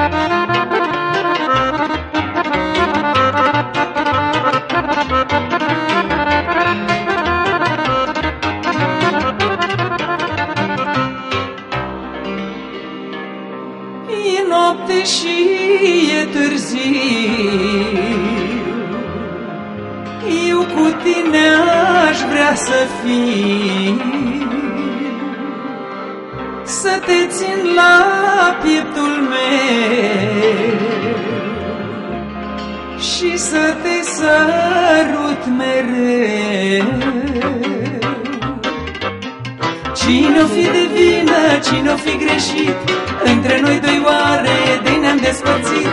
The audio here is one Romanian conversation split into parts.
E noapte și e târziu. Eu cu tine aș vrea să fiu Să te țin la pieptul meu Și să te sărut mereu. Cine-o fi de vină, cine-o fi greșit Între noi doi oare de ne-am despărțit?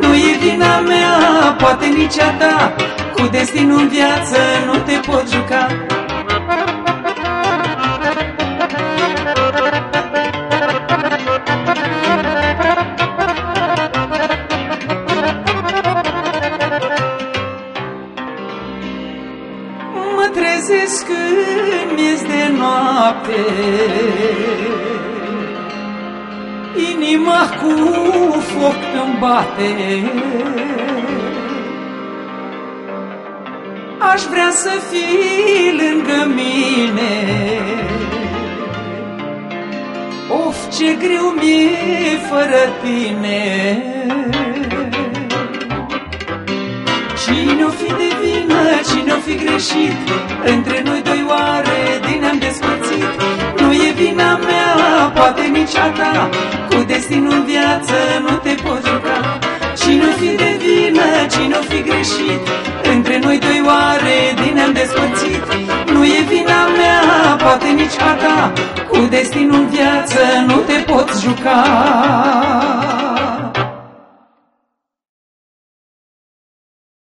Nu e vina mea, poate nici a ta Cu destinul în viață nu te pot juca trezesc când miez de noapte. Inima cu foc îmi bate. Aș vrea să fii lângă mine. Of, ce greu mi-e fără tine Cine-o fi de vină, cine-o fi greșit? Între noi doi oare din ne-am despărțit? Nu e vina mea, poate nici a ta. Cu destinul în viață nu te poți juca. Cine-o fi de vină, cine-o fi greșit? Între noi doi oare din ne-am despărțit? Nu e vina mea, poate nici a ta. Cu destinul în viață nu te poți juca